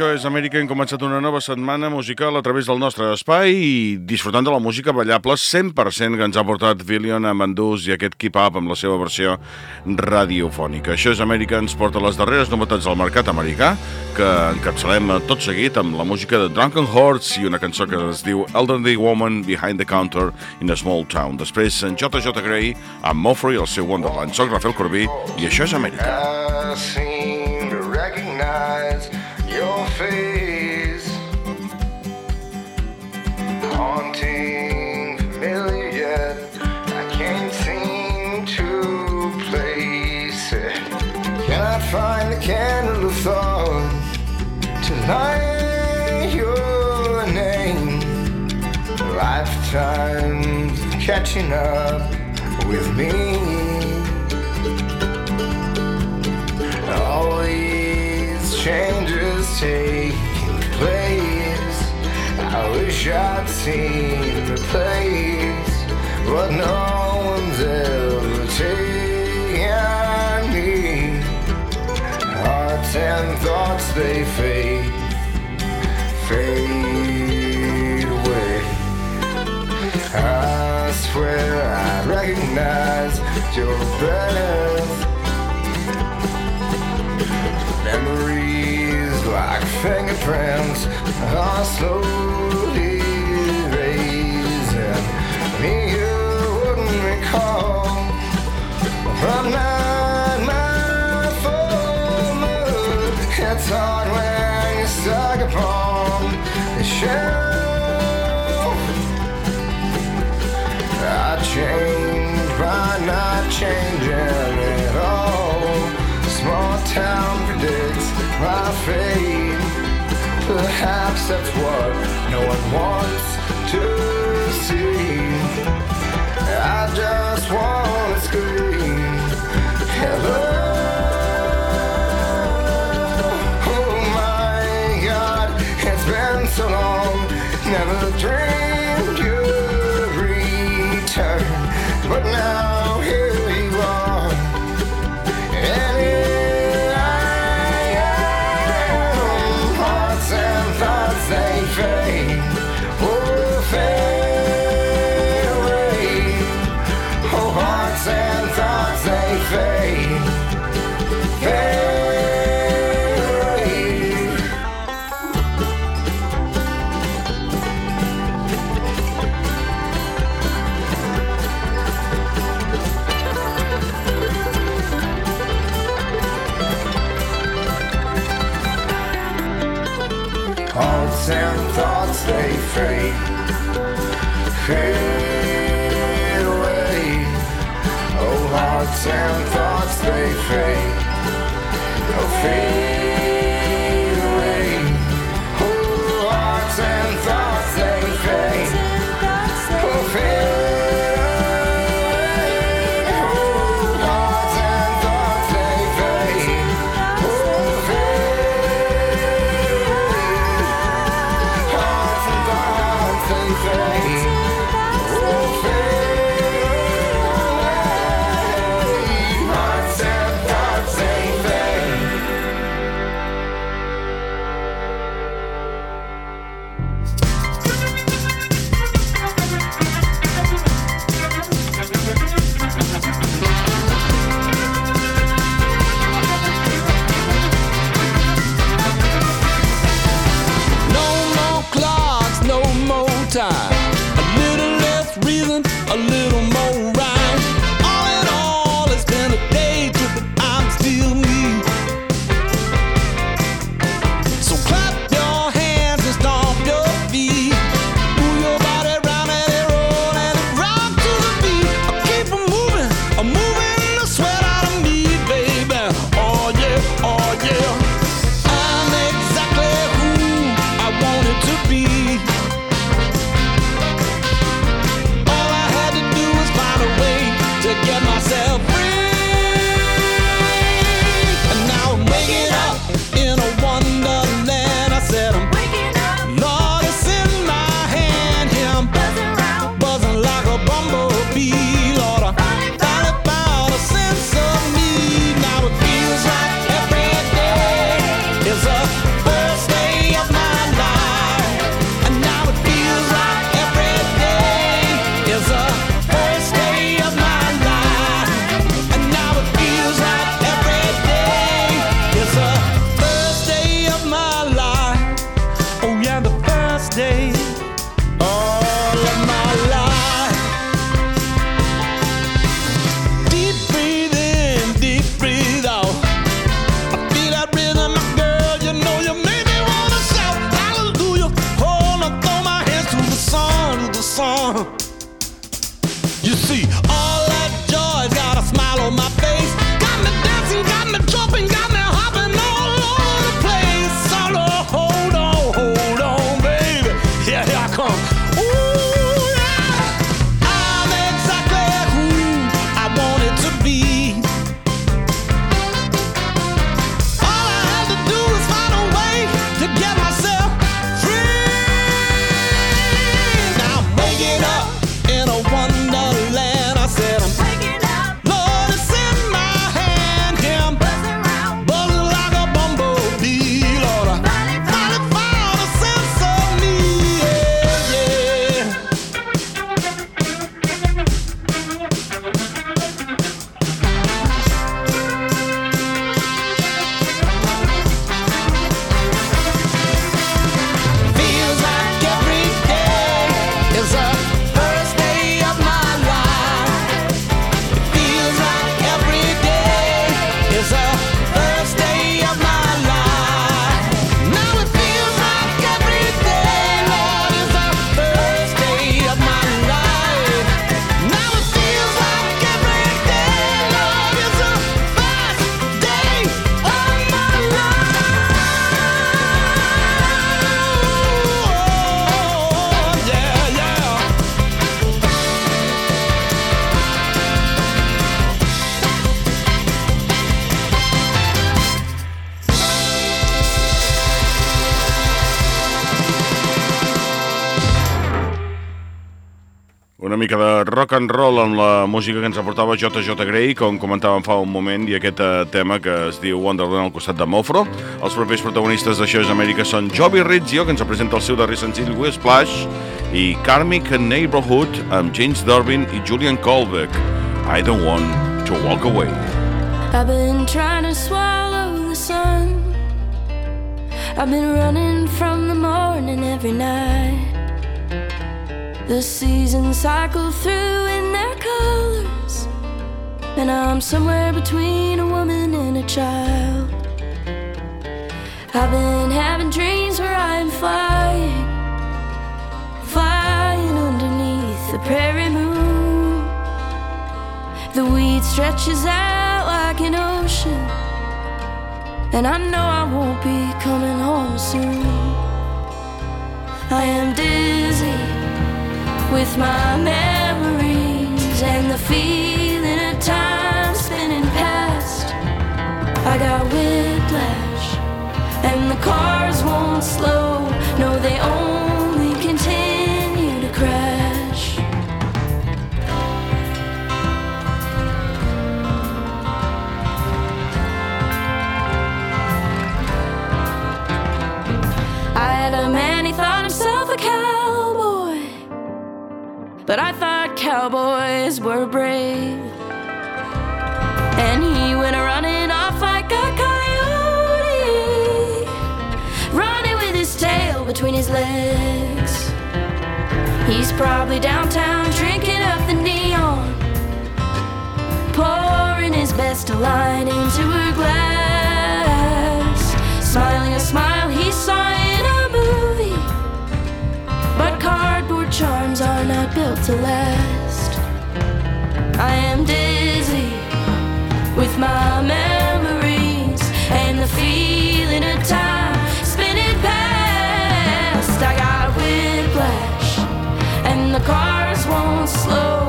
with A través d'això és Amèrica hem començat una nova setmana musical a través del nostre espai i disfrutant de la música ballable 100% que ens ha portat Villion Amandús i aquest Keep Up amb la seva versió radiofònica. Això és Amèrica, ens porta les darreres novetats del mercat americà que encapçalem tot seguit amb la música de Drunken Hordes i una cançó que es diu Elderly Woman Behind the Counter in a Small Town. Després en J.J. Gray amb Moffrey i el seu Wonderland. Soc Rafael Corbí i això és Amèrica. I seem to recognize Haunting, familiar yet, I can't seem to place it. Cannot find the candle of thought to light your name. Lifetimes catching up with me. All these changes taking place. I wish I'd seen the place, but no one's ever taken me. Hearts and thoughts they fade, fade away. I swear I recognize your breath. Memories like fingerprints are slowly Perhaps that's what no one wants to see. I just wanna scream, hello. Oh my God, it's been so long. Never dreamed Hearts and thoughts they fade, fade away. Oh, hearts and thoughts they fade, oh, fade rock and roll amb la música que ens aportava JJ Grey, com comentàvem fa un moment, i aquest eh, tema que es diu Wonderland al costat de Mofro. Els propers protagonistes d'Això és Amèrica són Joby Rizzio, que ens presenta el seu darrer senzill We Splash, i Karmic Neighborhood amb James Durbin i Julian Colbeck. I don't want to walk away. I've been trying to swallow the sun I've been running from the morning every night The seasons cycle through in their colors, and I'm somewhere between a woman and a child. I've been having dreams where I'm flying, flying underneath the prairie moon. The weed stretches out like an ocean, and I know I won't be coming home soon. I am dizzy with my memories and the feeling of time spinning past. I got whiplash, and the cars won't slow. No, they only. cowboys were brave. And he went running off like a coyote, running with his tail between his legs. He's probably downtown drinking up the neon, pouring his best line into a glass, smiling a smile he saw in a movie. But cardboard charms are not built to last. I am dizzy with my memories and the feeling of time spinning past. I got whiplash, and the cars won't slow.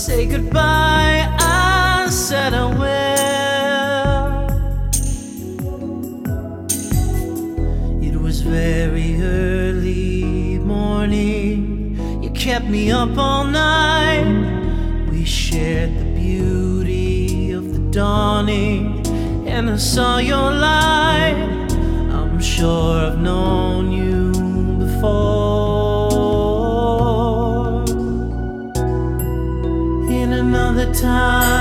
Say goodbye. I said I will. It was very early morning. You kept me up all night. We shared the beauty of the dawning, and I saw your light. I'm sure I've known you before. Time,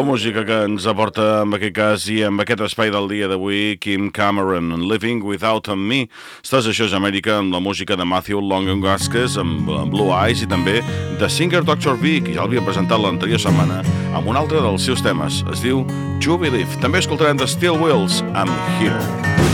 La música que ens aporta en aquest cas i en aquest espai del dia d'avui, Kim Cameron, Living Without Me. Estàs això és Amèrica amb la música de Matthew Longan Gasques, amb, amb Blue Eyes i també de Singer Doctor V, que ja l'havia presentat l'anterior setmana, amb un altre dels seus temes. Es diu Jubilee. També escoltarem de Steel Wheels amb Here.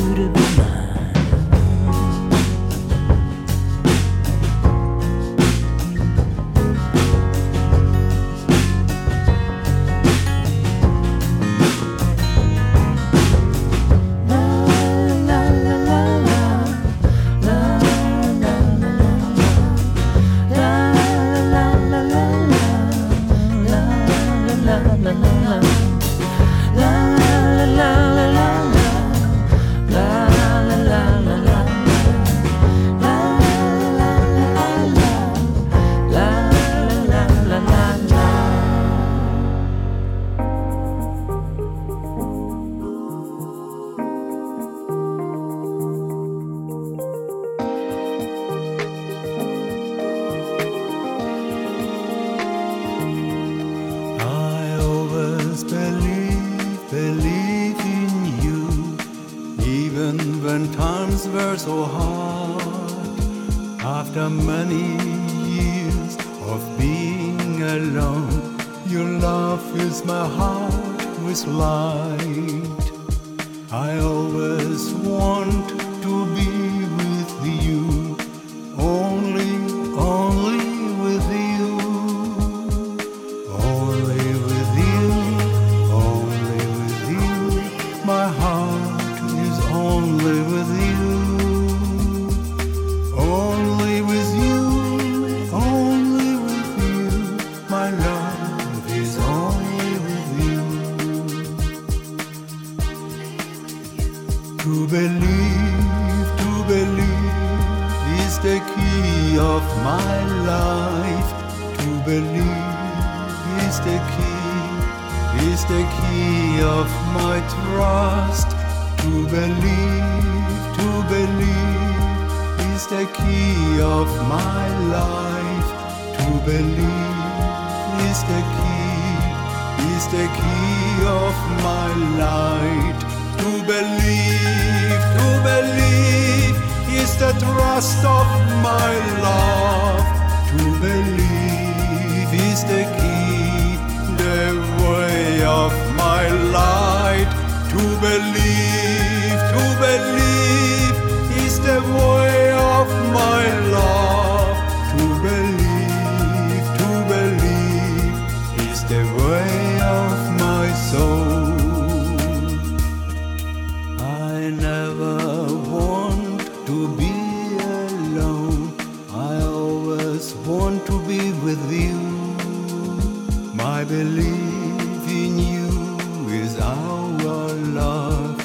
you to be mine. Key of my life. To believe is the key, is the key of my trust. To believe, to believe is the key of my life. To believe is the key, is the key of my light. To believe, the trust of my love. To believe is the key, the way of my light. To believe, to believe is the way of my love. My belief in you is our love.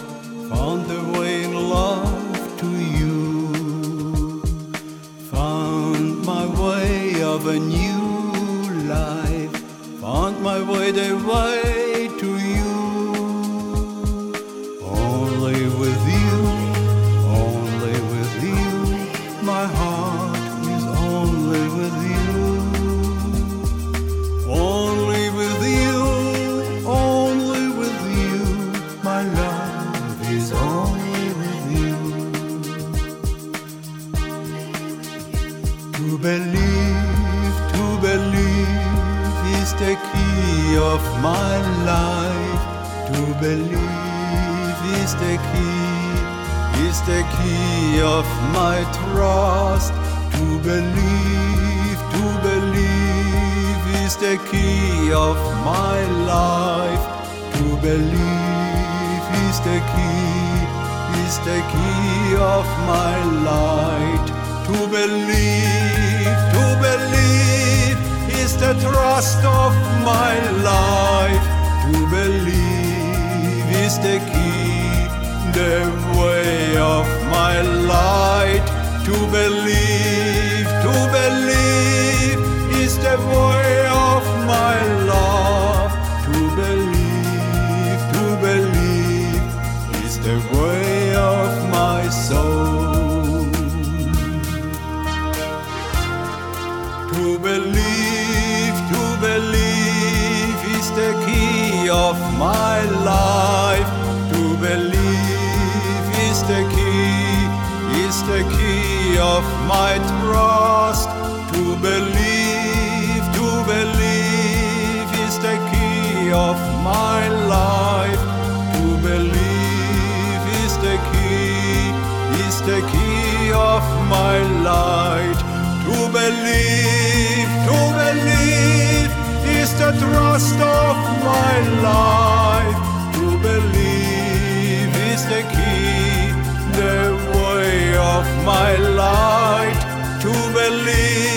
Found the way in love to you. Found my way of a new life. Found my way the way the key of my life. To believe is the key, is the key of my trust. To believe, to believe is the key of my life. To believe is the key, is the key of my light. To believe, is the trust of my life. To believe is the key, the way of my light. To believe, to believe is the way of my love. Of my life. To believe is the key, is the key of my trust. To believe, to believe is the key of my life. To believe is the key, is the key of my light. To believe, to believe is the trust of my life. To believe is the key, the way of my light. To believe,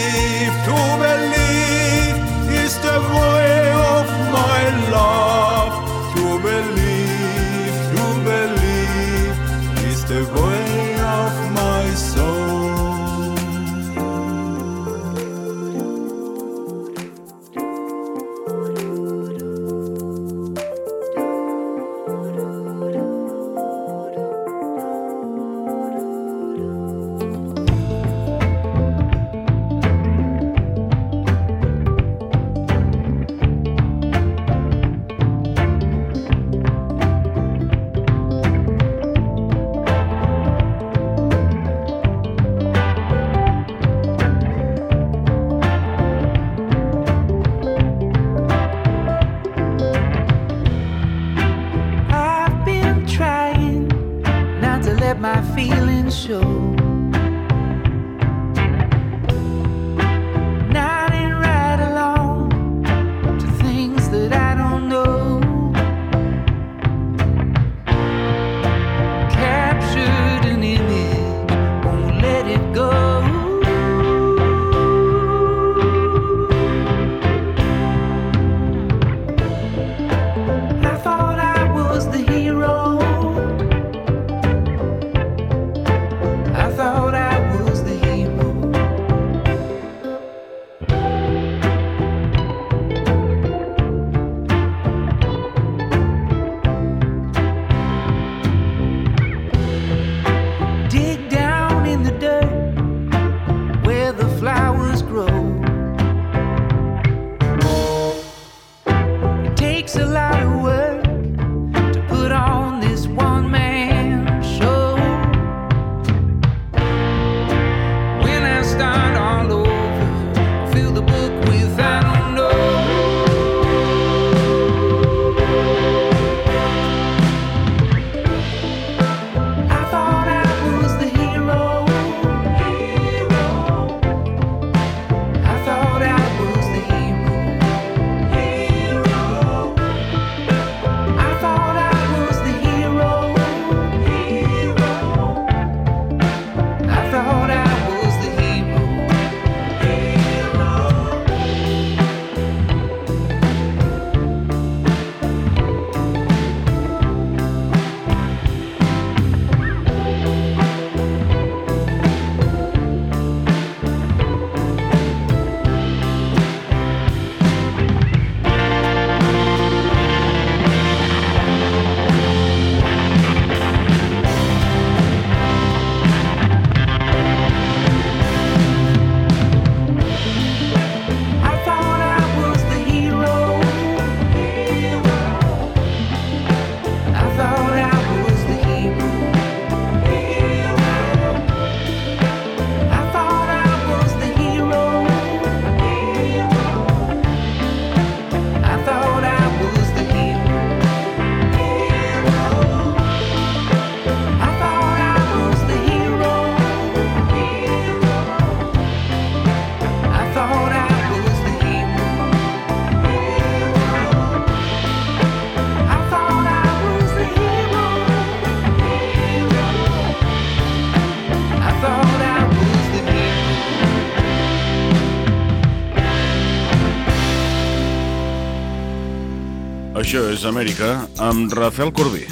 Això és Amèrica amb Rafael Corbí.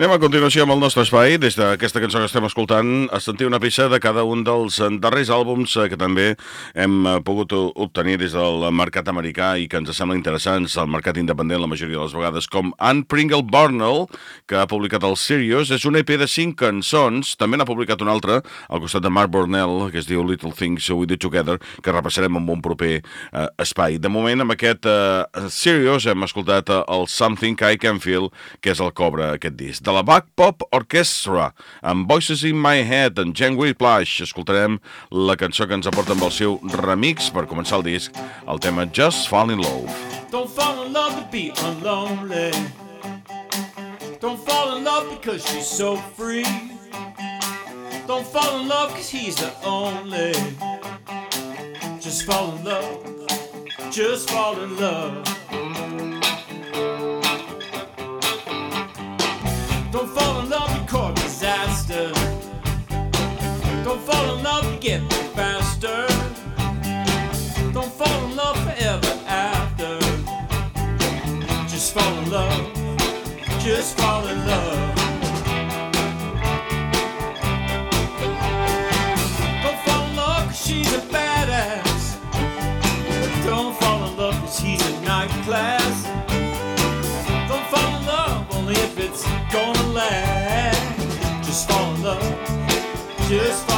Anem a continuació amb el nostre espai. Des d'aquesta cançó que estem escoltant, a sentir una peça de cada un dels darrers àlbums eh, que també hem eh, pogut obtenir des del mercat americà i que ens sembla interessants al mercat independent la majoria de les vegades, com Anne Pringle Barnell, que ha publicat el Sirius. És un EP de cinc cançons. També n'ha publicat un altre al costat de Mark Bornell, que es diu Little Things We Do Together, que repassarem en un proper eh, espai. De moment, amb aquest eh, Sirius hem escoltat eh, el Something I Can Feel, que és el cobre aquest disc. De la Back Pop Orchestra, amb Voices in My Head, en Jen Whiplash, escoltarem la cançó que ens aporta amb el seu remix per començar el disc, el tema Just Fall in Love. Don't fall in love to be unlonely. Don't fall in love because she's so free. Don't fall in love because he's the only. Just fall in love. Just fall in love. Don't fall in love, you court disaster. Don't fall in love, you get faster. Don't fall in love forever after. Just fall in love. Just fall in love. Don't fall in love cause she's a badass. Don't fall in love cause he's a night class. Just fall in love.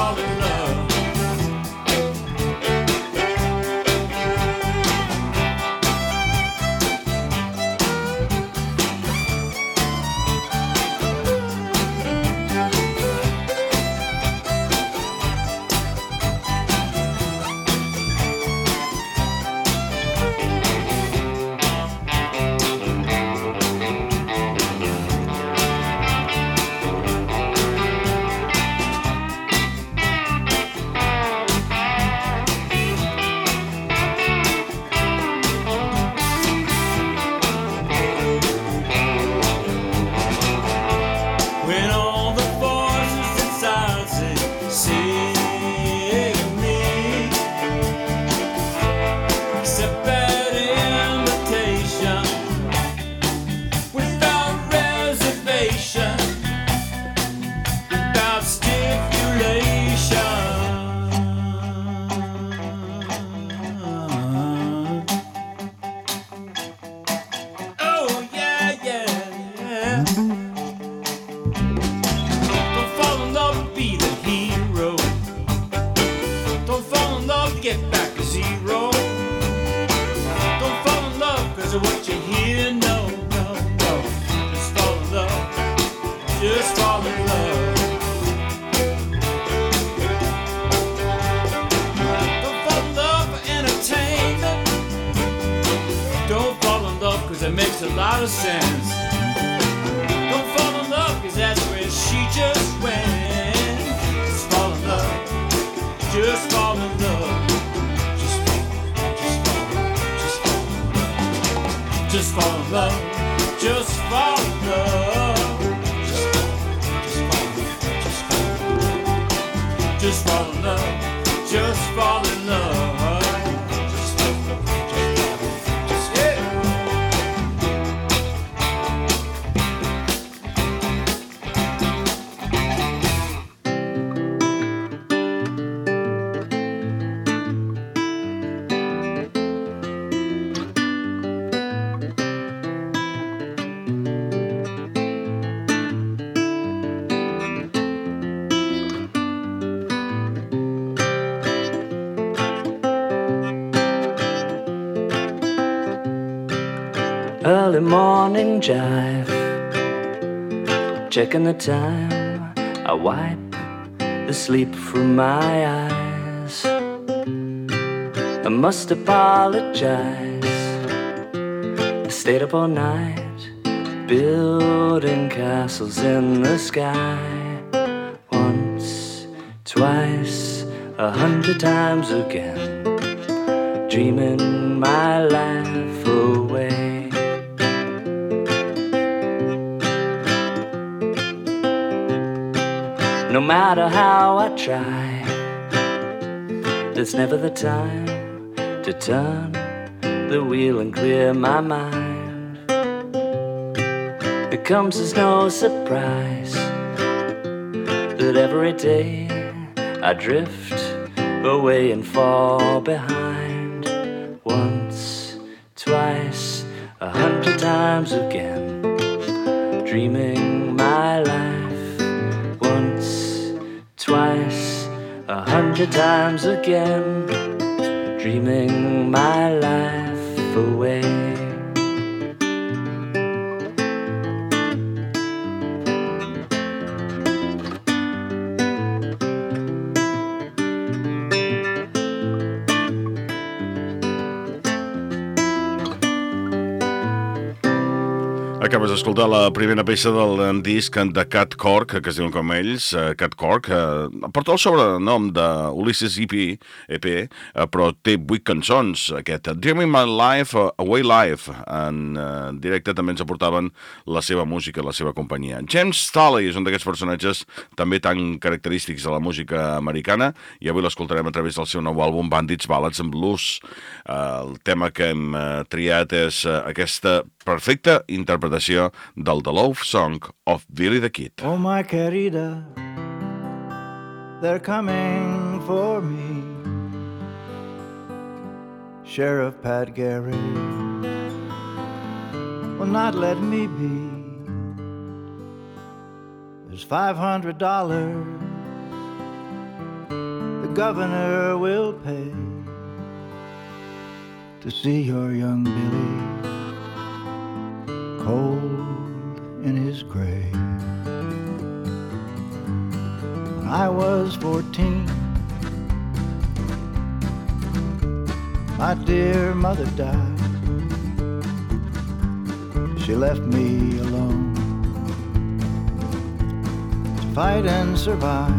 Just fall in love. Just fall in love. Just fall in love. Just fall in love. Jive, checking the time. I wipe the sleep from my eyes. I must apologize. I stayed up all night, building castles in the sky. Once, twice, a hundred times again, dreaming my life away. Matter how I try, there's never the time to turn the wheel and clear my mind. It comes as no surprise that every day I drift away and fall behind. Once, twice, a hundred times again, dreaming hundred times again, dreaming my life away. Acabes d'escoltar la primera peça del eh, disc de Cat Cork, que es diuen com ells, eh, Cat Cork, que porta el sobrenom de Ulysses EP, EP eh, però té vuit cançons, aquest Dreaming My Life, eh, Away Life, en eh, directe també ens aportaven la seva música, la seva companyia. James Staley és un d'aquests personatges també tan característics de la música americana i avui l'escoltarem a través del seu nou àlbum Bandits, Ballads and Blues. Eh, el tema que hem eh, triat és eh, aquesta perfecta interpretació del The Love Song of Billy the Kid. Oh, my querida, they're coming for me. Sheriff Pat Garrett will not let me be. There's five hundred dollars the governor will pay to see your young Billy cold in his grave. When I was fourteen, my dear mother died. She left me alone to fight and survive.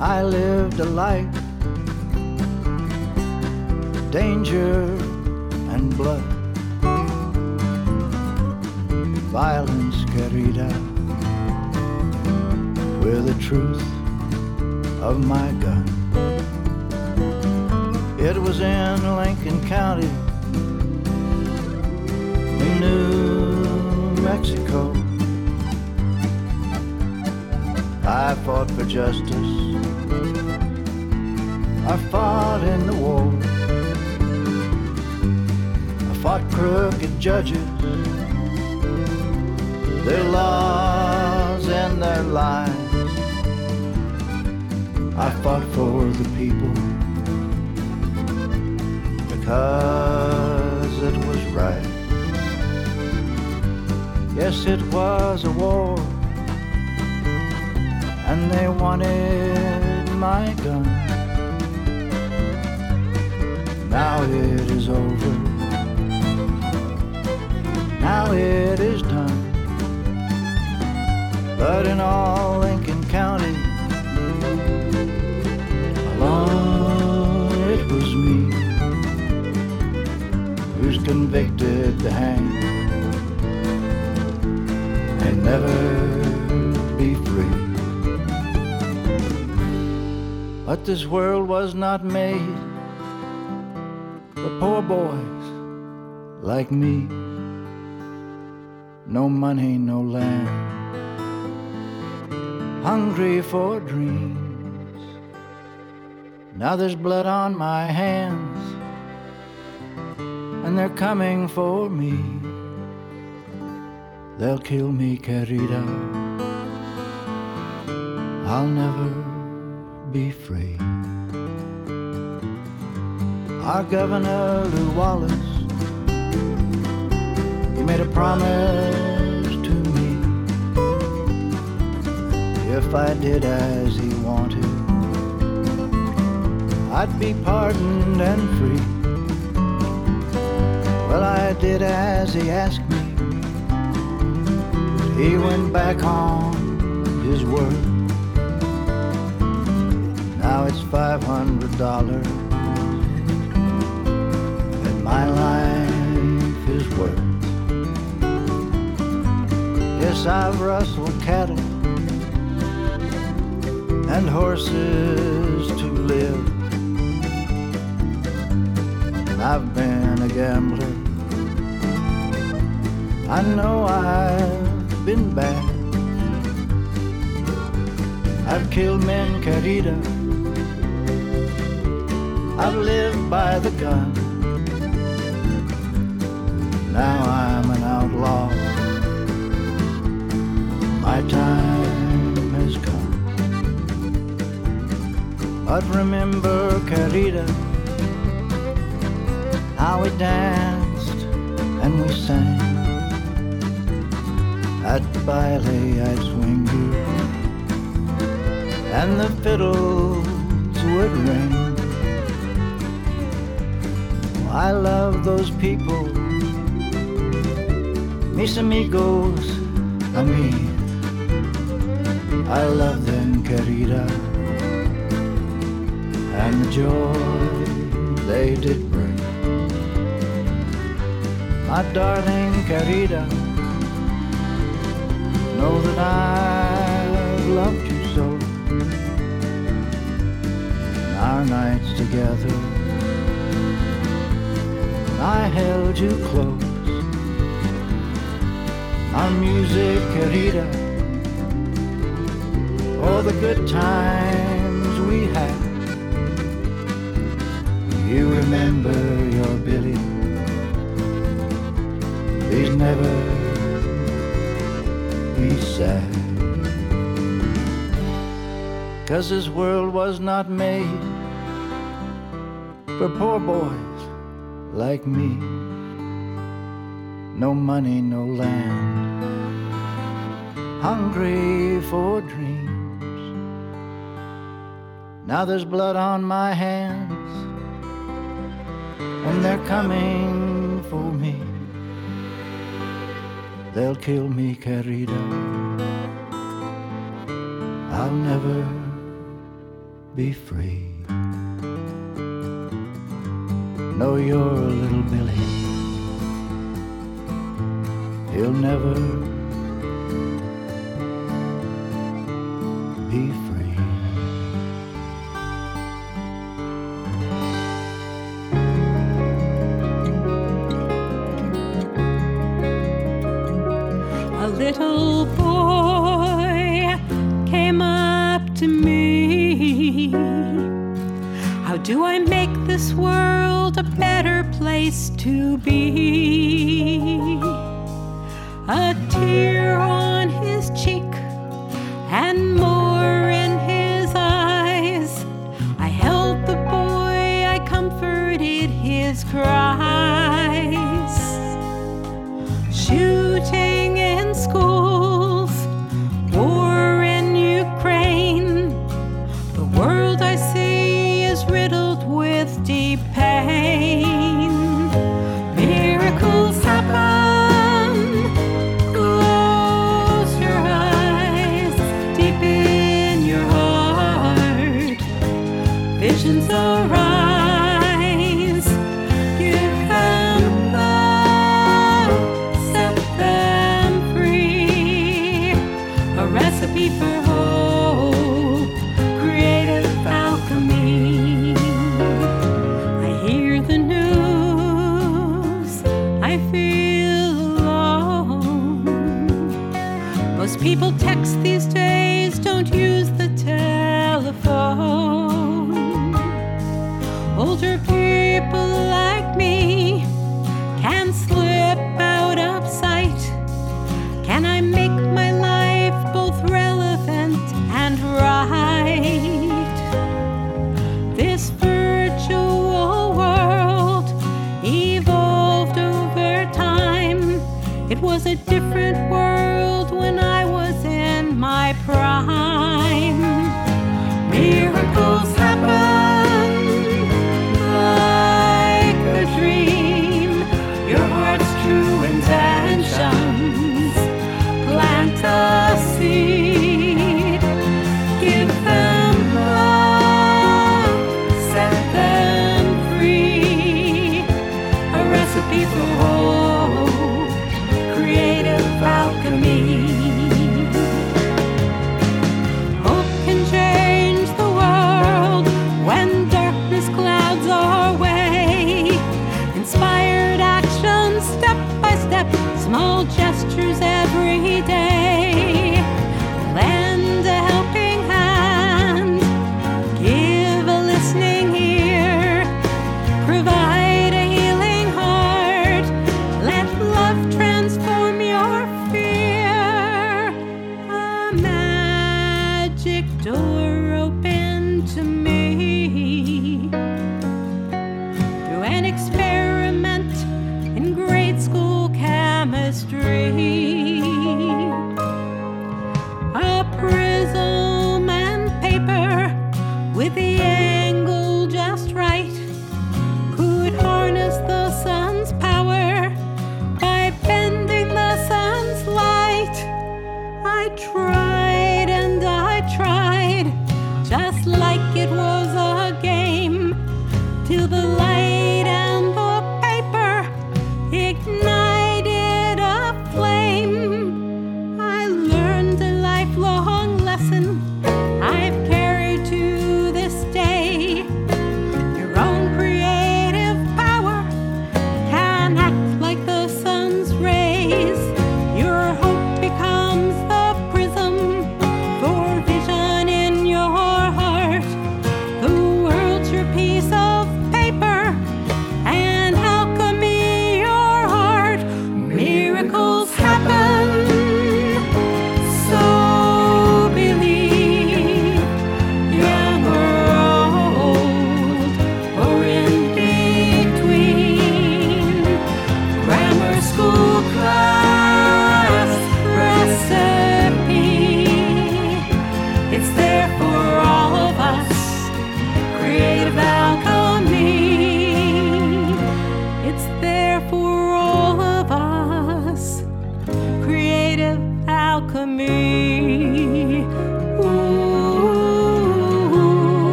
I lived a life danger and blood, violence carried out with the truth of my gun. It was in Lincoln County, New Mexico. I fought for justice. I fought in the war. I fought crooked judges, their laws and their lies. I fought for the people because it was right. Yes, it was a war, and they wanted my gun. Now it is over. Now it is done. But in all Lincoln County, alone it was me who's convicted to hang and never be free. But this world was not made for poor boys like me. No money, no land, hungry for dreams. Now there's blood on my hands, and they're coming for me. They'll kill me, querida. I'll never be free. Our governor, Lew Wallace, he made a promise If I did as he wanted, I'd be pardoned and free. Well, I did as he asked me. He went back on his word. Now it's five hundred dollars and my life is worth. Yes, I've rustled cattle and horses to live. I've been a gambler. I know I've been bad. I've killed men, querida. I've lived by the gun. Now I'm an outlaw. My time But remember, querida, how we danced and we sang. At the baile I'd swing you, and the fiddles would ring. I love those people, mis amigos, a mí. I love them, querida, and the joy they did bring. My darling querida, know that I've loved you so. And our nights together, I held you close. Our music, querida, all the good times we had. You remember your Billy. He's never be sad. Cause this world was not made for poor boys like me. No money, no land. Hungry for dreams. Now there's blood on my hands they're coming for me. They'll kill me, querida. I'll never be free. No, you're a little Billy. He'll never be free. little boy came up to me. How do I make this world a better place to be? A tear on his cheek and more. my pride.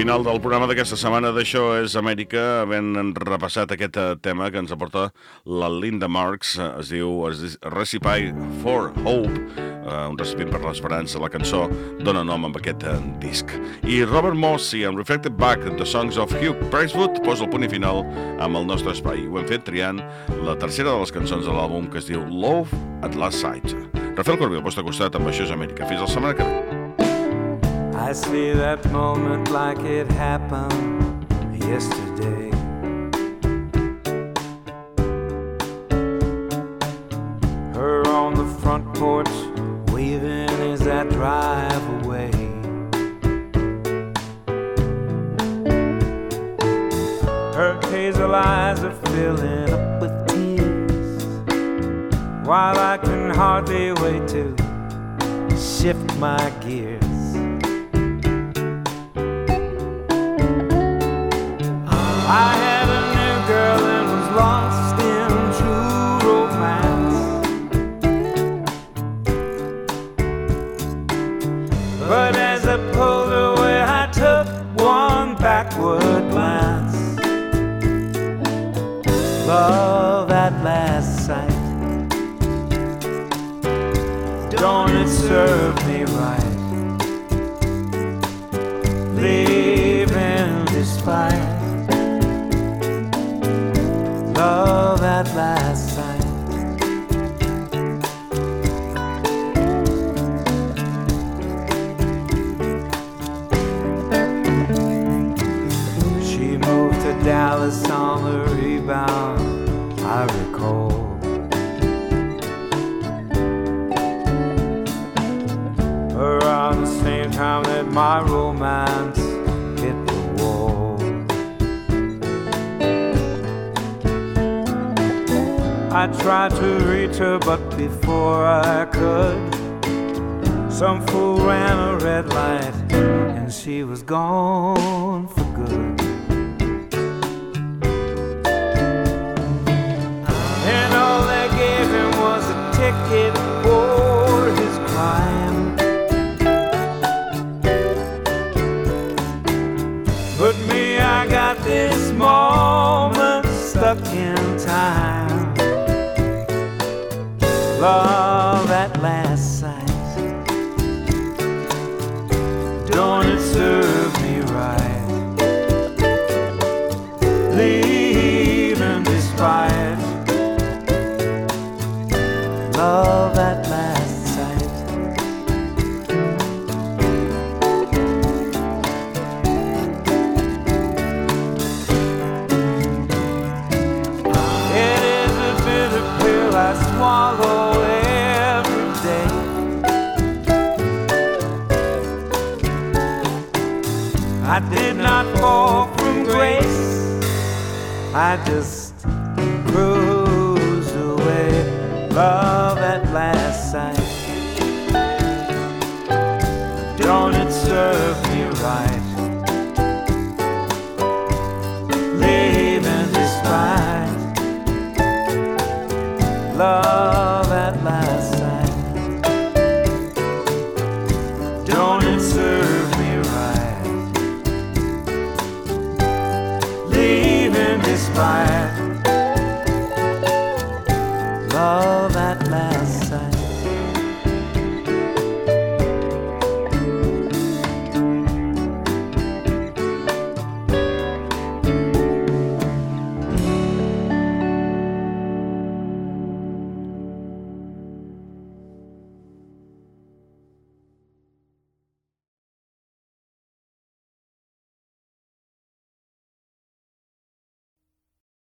Final del programa d'aquesta setmana d'Això és Amèrica, havent repassat aquest eh, tema que ens aporta la Linda Marks, eh, es diu Recipe for Hope, eh, un recipient per l'esperança, la cançó dona nom amb aquest disc. I Robert Mossy, en Reflected Back, The Songs of Hugh Pricewood, posa el punt i final amb el nostre espai. Ho hem fet triant la tercera de les cançons de l'àlbum que es diu Love at Last Sight. Rafael Corbí, al vostre costat, amb Això és Amèrica. Fins la setmana que ve. I see that moment like it happened yesterday. Her on the front porch, waving as I drive away. Her hazel eyes are filling up with tears, while I can hardly wait to shift my gears. But me, I got this moment stuck in time. Love